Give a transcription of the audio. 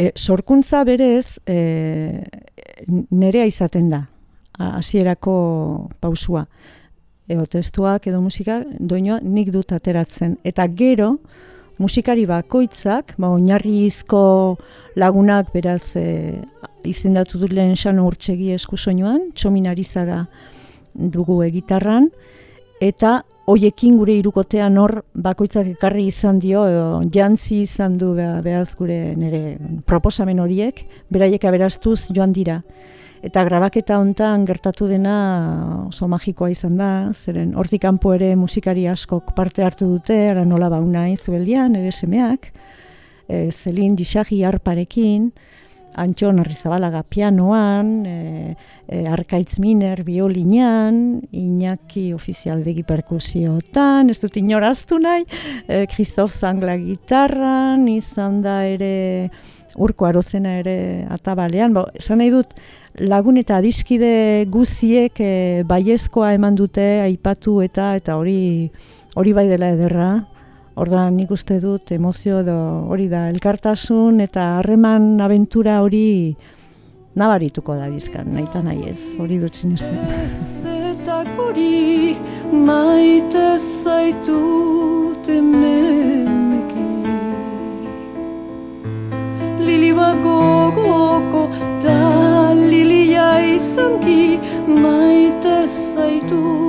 E, sorkuntza berez e, nerea izaten da, hasierako pausua. Eo testuak edo musika, doinoa nik dut ateratzen. Eta gero, musikari bakoitzak, ba, oinarrizko lagunak beraz e, izendatu dut lehen xano urtsegi eskusoinoan, txominarizaga dugu egitarran, eta hoiekin gure irukotean hor bakoitzak ekarri izan dio, jantzi izan du behaz gure nire proposamen horiek, beraiek aberaztuz joan dira. Eta grabaketa hontan gertatu dena oso magikoa izan da, zeren hortik kanpo ere musikari askok parte hartu dute, ara nola bauna izbeldian, ere semeak, e, Zelin Dixagi harparekin, Antxon Arrizabalaga pianoan, e, e, Arkaitz Miner biolinean, Iñaki ofizialdegi perkusiotan, ez dut inoraztu nahi, e, Christoph Zangla gitarran, izan da ere urko arozena ere atabalean, ba, esan nahi dut lagun eta adiskide guziek e, baiezkoa eman dute aipatu eta eta hori hori bai dela ederra, Ordan nik uste dut emozio edo hori da elkartasun eta harreman abentura hori nabarituko da bizkan, nahi eta nahi ez, hori dut sinestu. Eta hori maite zaitut emeneki Lili bat gogoko ta lilia izanki maite zaitut